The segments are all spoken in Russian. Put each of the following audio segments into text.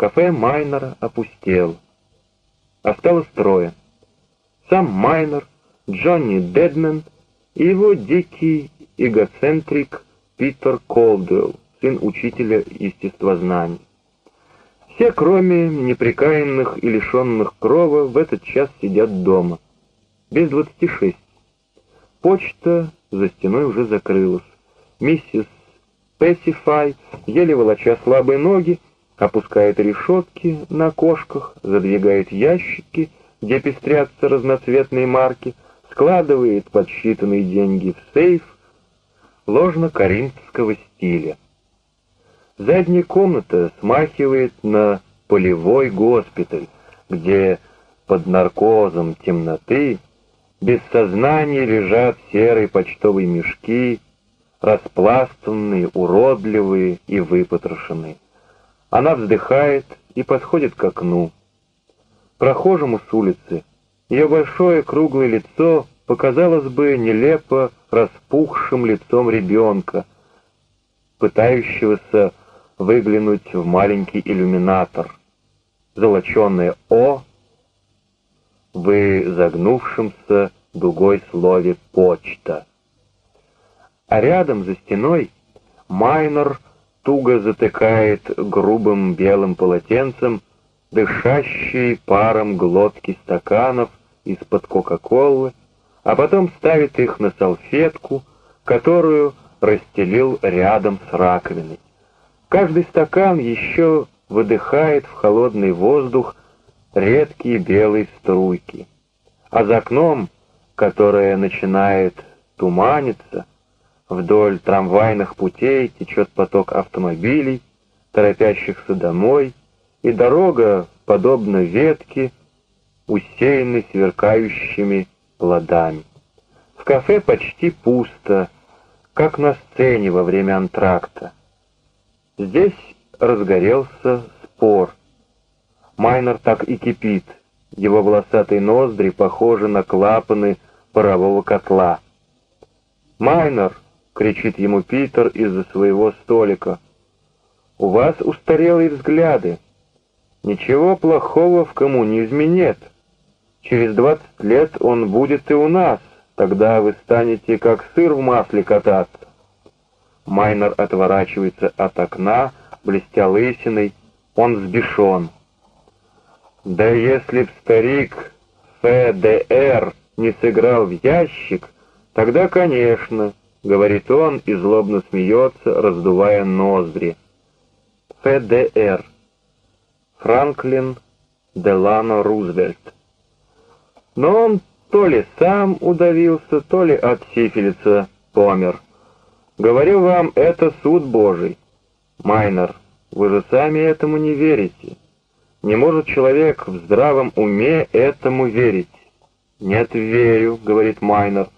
Кафе Майнера опустел. Осталось трое. Сам Майнер, Джонни Дедмен и его дикий эгоцентрик Питер Колдуэлл, сын учителя естествознаний. Все, кроме неприкаянных и лишенных крова, в этот час сидят дома. Без двадцати шесть. Почта за стеной уже закрылась. Миссис Пессифай, еле волоча слабые ноги, опускает решетки на окошках, задвигает ящики, где пестрятся разноцветные марки, складывает подсчитанные деньги в сейф ложно-коринфского стиля. Задняя комната смахивает на полевой госпиталь, где под наркозом темноты без сознания лежат серые почтовые мешки, распластанные, уродливые и выпотрошенные. Она вздыхает и подходит к окну. Прохожему с улицы ее большое круглое лицо показалось бы нелепо распухшим лицом ребенка, пытающегося выглянуть в маленький иллюминатор. Золоченое «О» в загнувшемся дугой слове «почта». А рядом за стеной Майнер туго затыкает грубым белым полотенцем дышащие паром глотки стаканов из-под Кока-Колы, а потом ставит их на салфетку, которую расстелил рядом с раковиной. Каждый стакан еще выдыхает в холодный воздух редкие белые струйки, а за окном, которое начинает туманиться, Вдоль трамвайных путей течет поток автомобилей, торопящихся домой, и дорога, подобно ветке, усеянной сверкающими плодами. В кафе почти пусто, как на сцене во время антракта. Здесь разгорелся спор. Майнер так и кипит, его волосатые ноздри похожи на клапаны парового котла. «Майнер!» — кричит ему Питер из-за своего столика. «У вас устарелые взгляды. Ничего плохого в коммунизме нет. Через двадцать лет он будет и у нас, тогда вы станете как сыр в масле кататься». Майнер отворачивается от окна, блестя лысиной, он взбешен. «Да если б старик ФДР не сыграл в ящик, тогда, конечно, — говорит он и злобно смеется, раздувая ноздри. ФДР. Франклин Делано Рузвельт. Но он то ли сам удавился, то ли от сифилиса помер. Говорю вам, это суд Божий. Майнер, вы же сами этому не верите. Не может человек в здравом уме этому верить. Нет, верю, говорит Майнер.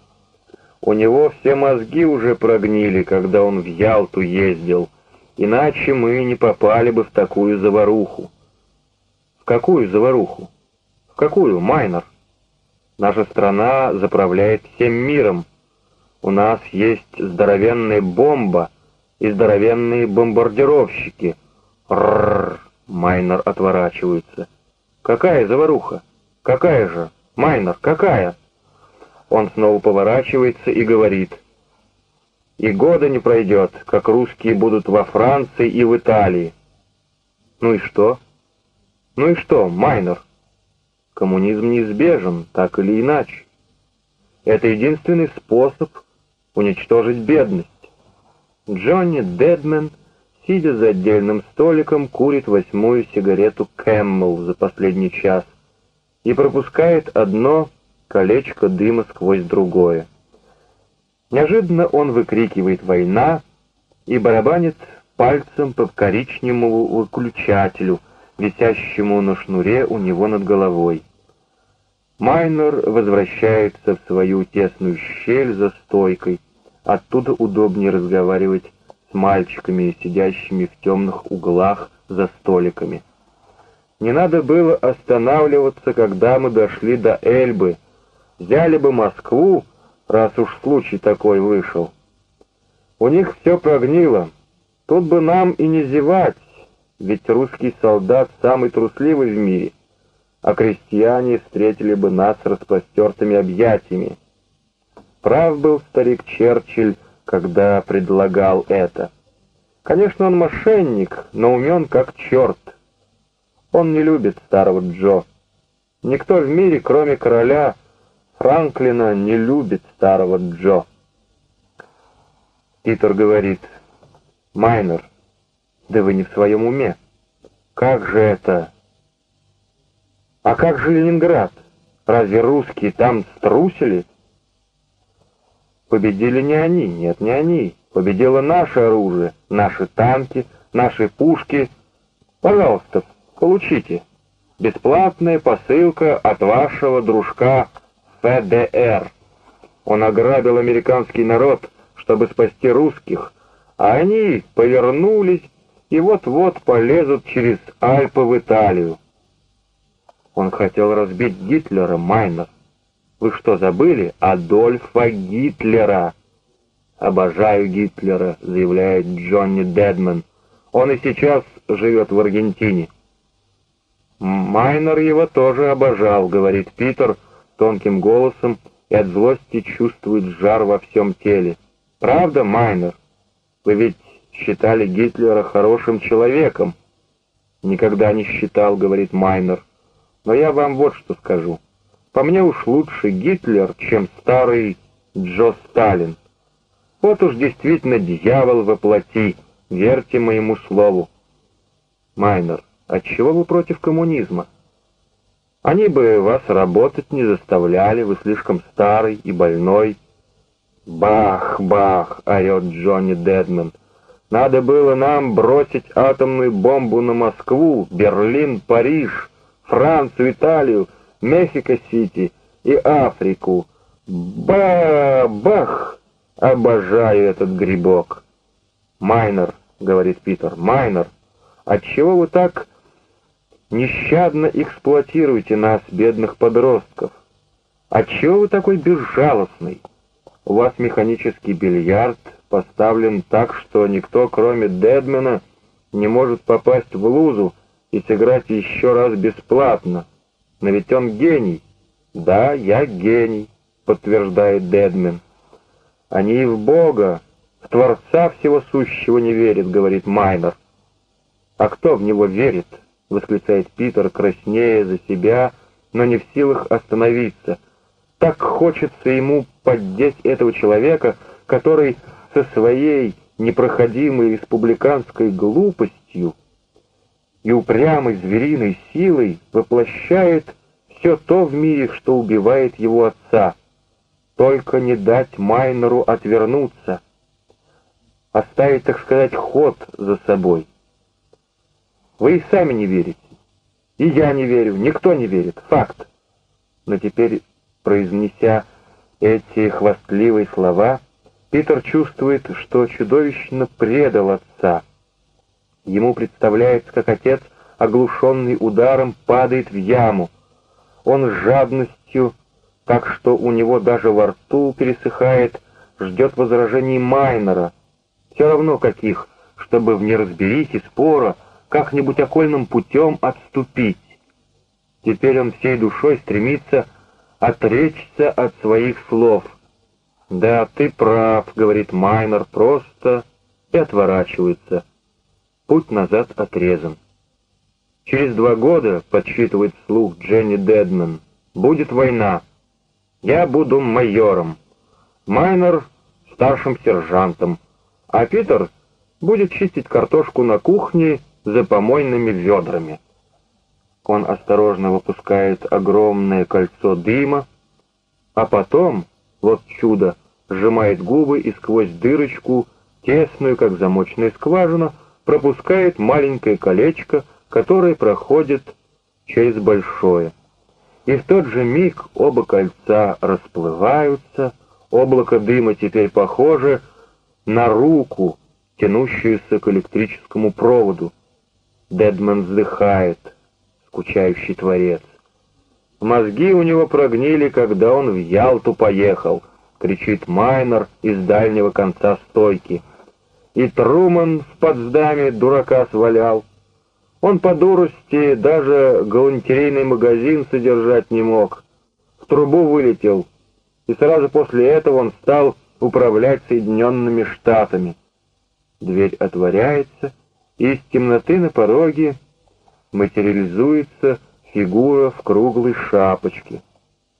У него все мозги уже прогнили, когда он в Ялту ездил, иначе мы не попали бы в такую заваруху. В какую заваруху? В какую, Майнер? Наша страна заправляет всем миром. У нас есть здоровенная бомба и здоровенные бомбардировщики. Рррр, Майнер отворачивается. Какая заваруха? Какая же? Майнер, какая? Он снова поворачивается и говорит. «И года не пройдет, как русские будут во Франции и в Италии». «Ну и что?» «Ну и что, Майнер?» «Коммунизм неизбежен, так или иначе. Это единственный способ уничтожить бедность». Джонни Дедмен, сидя за отдельным столиком, курит восьмую сигарету Кэммел за последний час и пропускает одно колечко дыма сквозь другое. Неожиданно он выкрикивает «Война!» и барабанит пальцем по коричневому выключателю, висящему на шнуре у него над головой. Майнер возвращается в свою тесную щель за стойкой. Оттуда удобнее разговаривать с мальчиками, сидящими в темных углах за столиками. Не надо было останавливаться, когда мы дошли до Эльбы, Взяли бы Москву, раз уж случай такой вышел. У них все прогнило. Тут бы нам и не зевать. ведь русский солдат самый трусливый в мире, а крестьяне встретили бы нас распростертыми объятиями. Прав был старик Черчилль, когда предлагал это. Конечно, он мошенник, но умен как черт. Он не любит старого Джо. Никто в мире, кроме короля Франклина, не любит старого Джо. Питер говорит, «Майнер, да вы не в своем уме. Как же это? А как же Ленинград? Разве русские там струсили?» Победили не они, нет, не они. Победило наше оружие, наши танки, наши пушки. Пожалуйста, получите. Бесплатная посылка от вашего дружка ФДР. Он ограбил американский народ, чтобы спасти русских, а они повернулись и вот-вот полезут через Альпы в Италию. Он хотел разбить Гитлера, Майнер. Вы что, забыли? Адольфа Гитлера. Обожаю Гитлера, заявляет Джонни Дедман. Он и сейчас живет в Аргентине. Майнер его тоже обожал, говорит Питер тонким голосом и от злости чувствует жар во всем теле. Правда, Майнер? Вы ведь считали Гитлера хорошим человеком. Никогда не считал, говорит Майнер. Но я вам вот что скажу. По мне уж лучше Гитлер, чем старый Джо Сталин. Вот уж действительно дьявол воплоти, верьте моему слову. Майнер, отчего вы против коммунизма? Они бы вас работать не заставляли, вы слишком старый и больной. Бах, бах, орет Джонни Дедман. Надо было нам бросить атомную бомбу на Москву, Берлин, Париж, Францию, Италию, Мехико-Сити и Африку. Ба-бах! Обожаю этот грибок. Майнер, говорит Питер, Майнер, отчего вы так нещадно эксплуатируете нас, бедных подростков? Отчего вы такой безжалостный? У вас механический бильярд поставлен так, что никто, кроме Дедмена, не может попасть в лузу и сыграть еще раз бесплатно. Но ведь он гений. Да, я гений, подтверждает Дедмен. Они и в Бога, в Творца всего сущего не верят, говорит Майнер. А кто в него верит? Восклицает Питер, краснея за себя, но не в силах остановиться. Так хочется ему поддеть этого человека, который со своей непроходимой республиканской глупостью и упрямой звериной силой воплощает все то в мире, что убивает его отца. Только не дать Майнеру отвернуться, оставить, так сказать, ход за собой. Вы и сами не верите. И я не верю, никто не верит. Факт. Но теперь, произнеся эти хвастливые слова, Питер чувствует, что чудовищно предал отца — Ему представляется, как отец, оглушенный ударом, падает в яму. Он с жадностью, так что у него даже во рту пересыхает, ждет возражений Майнера. Все равно каких, чтобы в неразберихе спора как-нибудь окольным путем отступить. Теперь он всей душой стремится отречься от своих слов. «Да, ты прав», — говорит Майнер, просто и отворачивается. Путь назад отрезан. Через два года, подсчитывает вслух Дженни Дедман, будет война. Я буду майором, Майнер — старшим сержантом, а Питер будет чистить картошку на кухне за помойными ведрами. Он осторожно выпускает огромное кольцо дыма, а потом, вот чудо, сжимает губы и сквозь дырочку, тесную, как замочная скважина, пропускает маленькое колечко, которое проходит через большое. И в тот же миг оба кольца расплываются, облако дыма теперь похоже на руку, тянущуюся к электрическому проводу. Дедман вздыхает, скучающий творец. Мозги у него прогнили, когда он в Ялту поехал, кричит Майнер из дальнего конца стойки — и Труман в Потсдаме дурака свалял. Он по дурости даже галантерейный магазин содержать не мог. В трубу вылетел, и сразу после этого он стал управлять Соединенными Штатами. Дверь отворяется, из темноты на пороге материализуется фигура в круглой шапочке.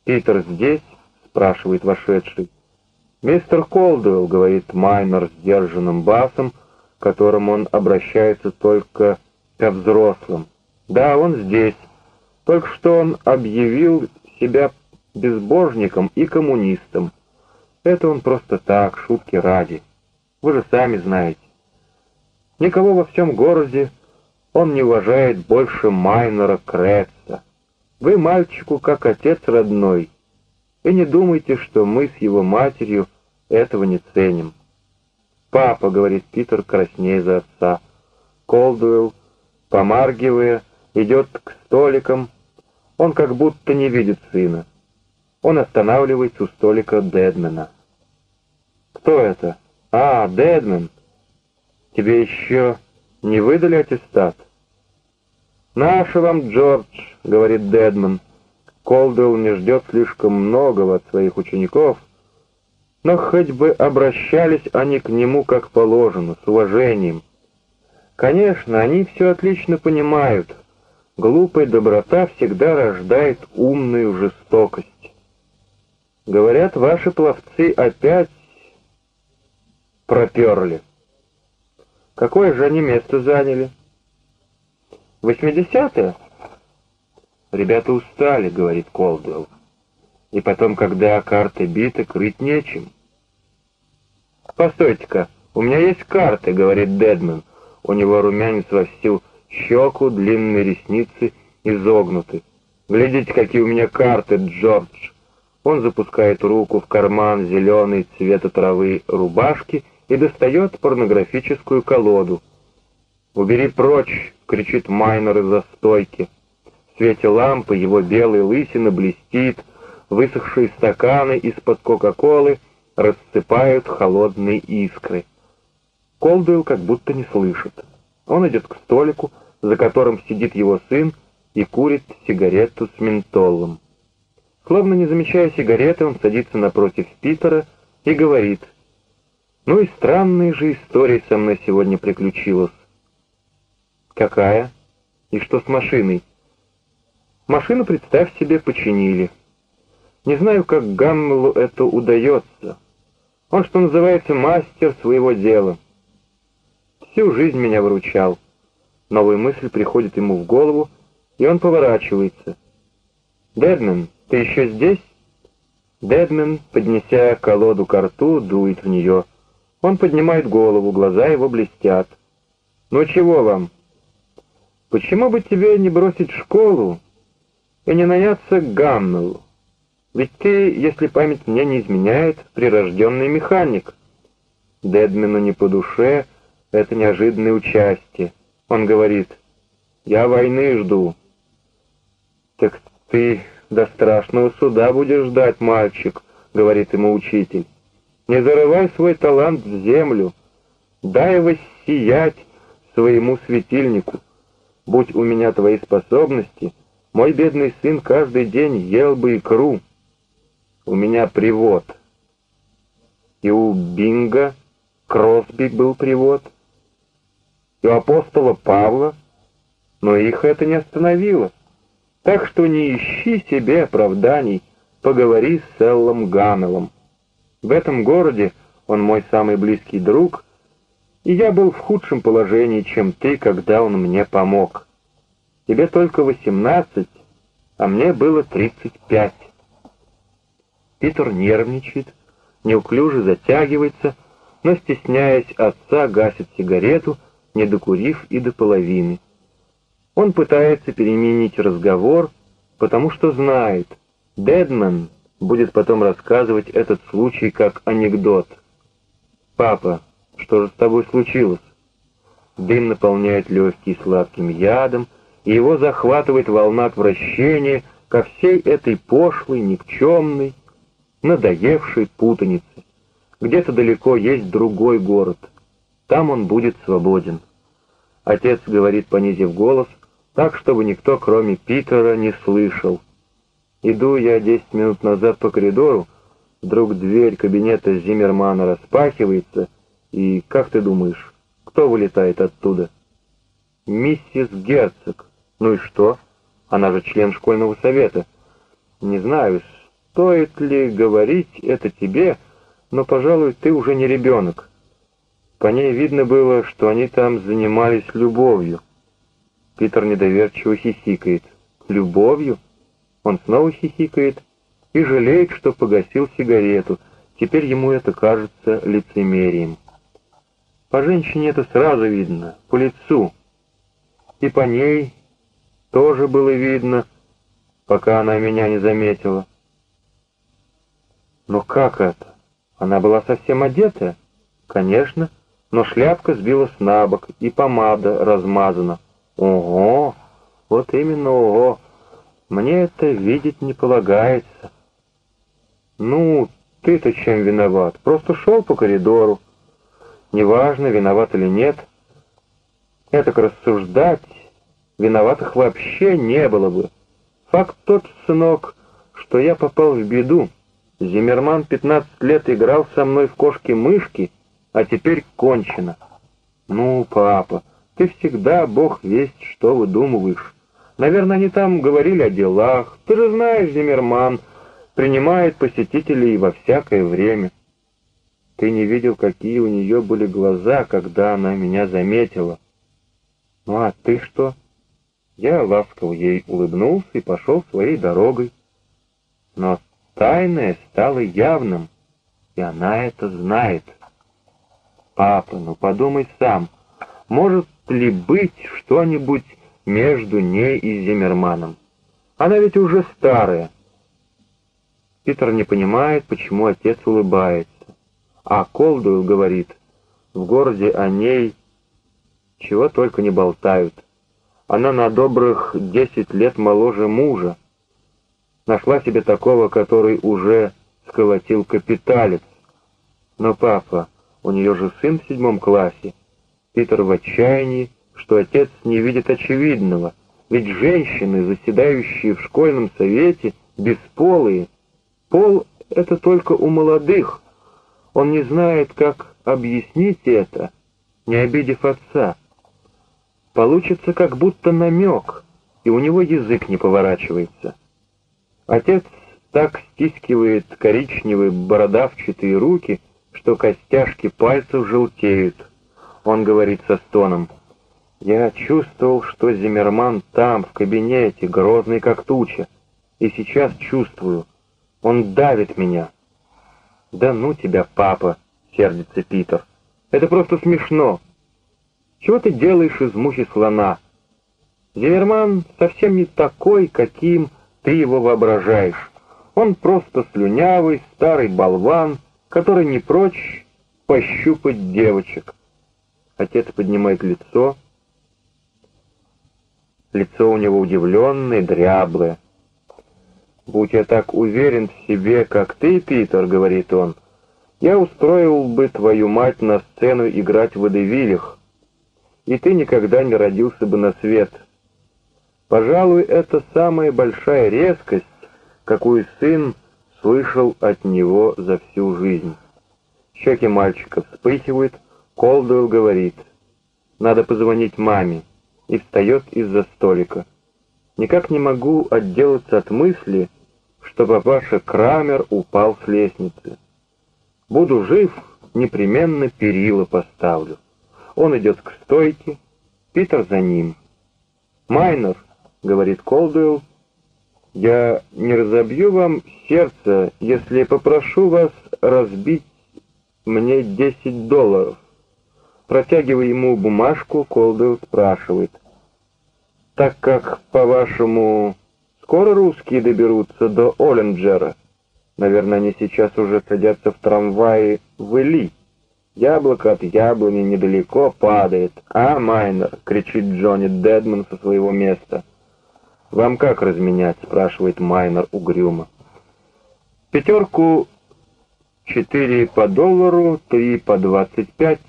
«Питер здесь?» — спрашивает вошедший. «Мистер Колдуэлл», — говорит Майнер сдержанным басом, к которому он обращается только ко взрослым. «Да, он здесь. Только что он объявил себя безбожником и коммунистом. Это он просто так, шутки ради. Вы же сами знаете. Никого во всем городе он не уважает больше Майнера Кретца. Вы мальчику как отец родной, и не думайте, что мы с его матерью этого не ценим. «Папа», — говорит Питер, краснея за отца. Колдуэлл, помаргивая, идет к столикам. Он как будто не видит сына. Он останавливается у столика Дедмена. «Кто это?» «А, Дедмен. Тебе еще не выдали аттестат?» «Наше вам, Джордж», — говорит Дедман. Колдуэлл не ждет слишком многого от своих учеников, но хоть бы обращались они к нему как положено, с уважением. Конечно, они все отлично понимают. Глупая доброта всегда рождает умную жестокость. Говорят, ваши пловцы опять проперли. Какое же они место заняли? Восьмидесятое? Ребята устали, говорит Колдуэлл. И потом, когда карты биты, крыть нечем. «Постойте-ка, у меня есть карты», — говорит Дедман. У него румянец во всю щеку, длинные ресницы изогнуты. «Глядите, какие у меня карты, Джордж!» Он запускает руку в карман зеленой цвета травы рубашки и достает порнографическую колоду. «Убери прочь!» — кричит Майнер из-за стойки. В свете лампы его белая лысина блестит, высохшие стаканы из-под Кока-Колы рассыпают холодные искры. Колдуэлл как будто не слышит. Он идет к столику, за которым сидит его сын, и курит сигарету с ментолом. Словно не замечая сигареты, он садится напротив Питера и говорит, «Ну и странная же история со мной сегодня приключилась». «Какая? И что с машиной?» «Машину, представь себе, починили». Не знаю, как Гаммелу это удается. Он, что называется, мастер своего дела. Всю жизнь меня выручал. Новая мысль приходит ему в голову, и он поворачивается. «Дедмен, ты еще здесь?» Дедмен, поднеся колоду к рту, дует в нее. Он поднимает голову, глаза его блестят. «Ну чего вам?» «Почему бы тебе не бросить школу и не наняться к Гаммелу?» Ведь ты, если память мне не изменяет, прирожденный механик. Дедмену не по душе это неожиданное участие. Он говорит, я войны жду. Так ты до страшного суда будешь ждать, мальчик, говорит ему учитель. Не зарывай свой талант в землю, дай воссиять своему светильнику. Будь у меня твои способности, мой бедный сын каждый день ел бы икру у меня привод. И у Бинга Кросби был привод, и у апостола Павла, но их это не остановило. Так что не ищи себе оправданий, поговори с Селлом Гамелом. В этом городе он мой самый близкий друг, и я был в худшем положении, чем ты, когда он мне помог. Тебе только восемнадцать, а мне было тридцать пять. Питер нервничает, неуклюже затягивается, но, стесняясь отца, гасит сигарету, не докурив и до половины. Он пытается переменить разговор, потому что знает, Дедман будет потом рассказывать этот случай как анекдот. «Папа, что же с тобой случилось?» Дым наполняет легкие сладким ядом, и его захватывает волна отвращения ко всей этой пошлой, никчемной, надоевшей Отец говорит, понизив голос, так, чтобы никто, кроме Питера, не слышал. Иду я десять минут назад по коридору, вдруг дверь кабинета Зиммермана распахивается, и, как ты думаешь, кто вылетает оттуда? Миссис Герцог. Ну и что? Она же член школьного совета. Не знаю, стоит ли говорить это тебе, но, пожалуй, ты уже не ребенок. По ней видно было, что они там занимались любовью. Питер недоверчиво хихикает. Любовью? Он снова хихикает и жалеет, что погасил сигарету. Теперь ему это кажется лицемерием. По женщине это сразу видно, по лицу. И по ней тоже было видно, пока она меня не заметила. Но как это? Она была совсем одетая? Конечно, но шляпка сбилась на бок, и помада размазана. Ого! Вот именно ого! Мне это видеть не полагается. Ну, ты-то чем виноват? Просто шел по коридору. Неважно, виноват или нет. Это рассуждать, виноватых вообще не было бы. Факт тот, сынок, что я попал в беду. Зиммерман 15 лет играл со мной в кошки-мышки, а теперь кончено. Ну, папа, ты всегда, бог весть, что выдумываешь. Наверное, они там говорили о делах. Ты же знаешь, Зиммерман принимает посетителей во всякое время. Ты не видел, какие у нее были глаза, когда она меня заметила. Ну а ты что? Я ласково ей улыбнулся и пошел своей дорогой. Но тайное стало явным, и она это знает. Папа, ну подумай сам, может ли быть что-нибудь между ней и Зиммерманом. Она ведь уже старая. Питер не понимает, почему отец улыбается. А Колдуэлл говорит, в городе о ней чего только не болтают. Она на добрых десять лет моложе мужа. Нашла себе такого, который уже сколотил капиталец. Но папа, у нее же сын в седьмом классе. Питер в отчаянии, что отец не видит очевидного, ведь женщины, заседающие в школьном совете, бесполые. Пол — это только у молодых. Он не знает, как объяснить это, не обидев отца. Получится как будто намек, и у него язык не поворачивается. Отец так стискивает коричневые бородавчатые руки, что костяшки пальцев желтеют. Он говорит со стоном — я чувствовал, что Зиммерман там, в кабинете, грозный как туча. И сейчас чувствую, он давит меня. «Да ну тебя, папа!» — сердится Питер. «Это просто смешно. Чего ты делаешь из мухи слона? Зиммерман совсем не такой, каким ты его воображаешь. Он просто слюнявый, старый болван, который не прочь пощупать девочек». Отец поднимает лицо, Лицо у него удивленное, дряблое. «Будь я так уверен в себе, как ты, Питер», — говорит он, — «я устроил бы твою мать на сцену играть в водевилях, и ты никогда не родился бы на свет. Пожалуй, это самая большая резкость, какую сын слышал от него за всю жизнь». Щеки мальчика вспыхивают, Колдуэлл говорит, «Надо позвонить маме» и встает из-за столика. Никак не могу отделаться от мысли, что папаша Крамер упал с лестницы. Буду жив, непременно перила поставлю. Он идет к стойке, Питер за ним. «Майнер», — говорит Колдуэлл, — «я не разобью вам сердце, если попрошу вас разбить мне десять долларов». Протягивая ему бумажку, Колдуэлл спрашивает. «Так как, по-вашему, скоро русские доберутся до Оленджера? Наверное, они сейчас уже садятся в трамвае в Эли. Яблоко от яблони недалеко падает. А, Майнер!» — кричит Джонни Дедман со своего места. «Вам как разменять?» — спрашивает Майнер угрюмо. «Пятерку четыре по доллару, три по двадцать пять».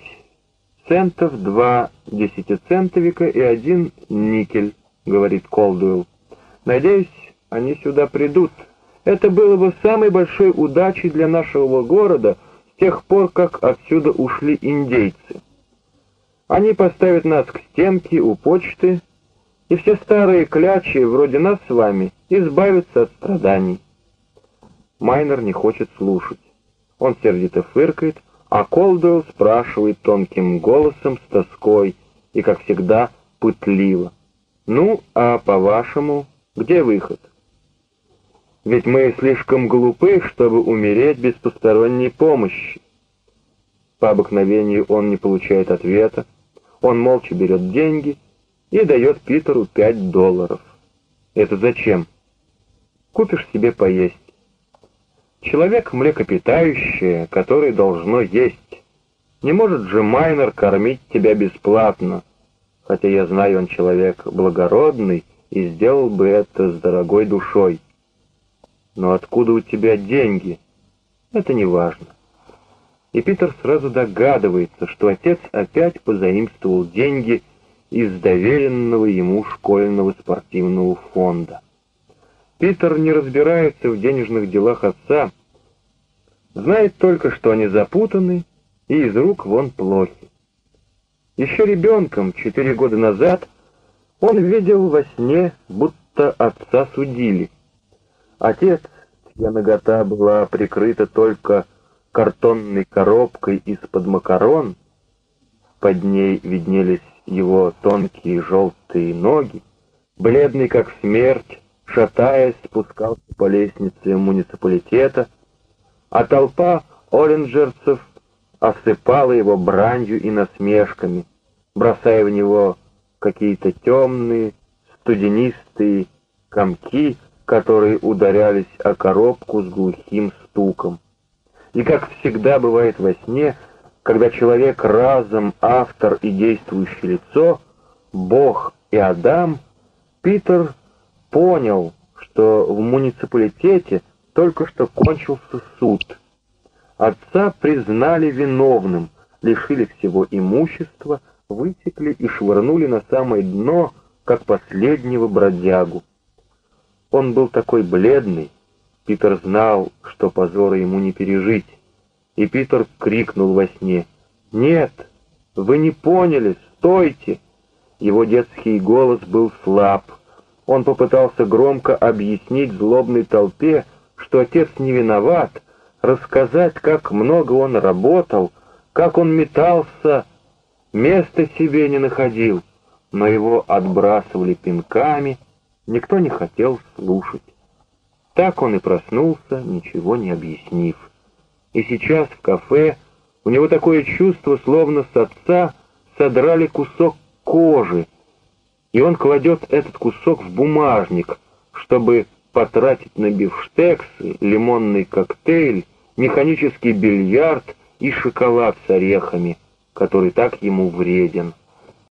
Центов, два десятицентовика и один никель», — говорит Колдуэлл. «Надеюсь, они сюда придут. Это было бы самой большой удачей для нашего города с тех пор, как отсюда ушли индейцы. Они поставят нас к стенке у почты, и все старые клячи, вроде нас с вами, избавятся от страданий». Майнер не хочет слушать. Он сердито фыркает, а Колдуэлл спрашивает тонким голосом с тоской и, как всегда, пытливо. «Ну, а по-вашему, где выход?» «Ведь мы слишком глупы, чтобы умереть без посторонней помощи». По обыкновению он не получает ответа, он молча берет деньги и дает Питеру пять долларов. «Это зачем?» «Купишь себе поесть». Человек млекопитающее, который должно есть. Не может же Майнер кормить тебя бесплатно, хотя я знаю, он человек благородный и сделал бы это с дорогой душой. Но откуда у тебя деньги? Это не важно. И Питер сразу догадывается, что отец опять позаимствовал деньги из доверенного ему школьного спортивного фонда. Питер не разбирается в денежных делах отца, знает только, что они запутаны и из рук вон плохи. Еще ребенком, четыре года назад, он видел во сне, будто отца судили. Отец, чья нагота была прикрыта только картонной коробкой из-под макарон, под ней виднелись его тонкие желтые ноги, бледный как смерть, шатаясь, спускался по лестнице муниципалитета, а толпа оранжерцев осыпала его бранью и насмешками, бросая в него какие-то темные, студенистые комки, которые ударялись о коробку с глухим стуком. И как всегда бывает во сне, когда человек разом автор и действующее лицо, Бог и Адам, Питер понял, что в муниципалитете только что кончился суд. Отца признали виновным, лишили всего имущества, высекли и швырнули на самое дно, как последнего бродягу. Он был такой бледный, Питер знал, что позора ему не пережить, и Питер крикнул во сне «Нет, вы не поняли, стойте!» Его детский голос был слаб, он попытался громко объяснить злобной толпе, что отец не виноват, рассказать, как много он работал, как он метался, места себе не находил, но его отбрасывали пинками, никто не хотел слушать. Так он и проснулся, ничего не объяснив. И сейчас в кафе у него такое чувство, словно с отца содрали кусок кожи, и он кладет этот кусок в бумажник, чтобы потратить на бифштексы, лимонный коктейль, механический бильярд и шоколад с орехами, который так ему вреден.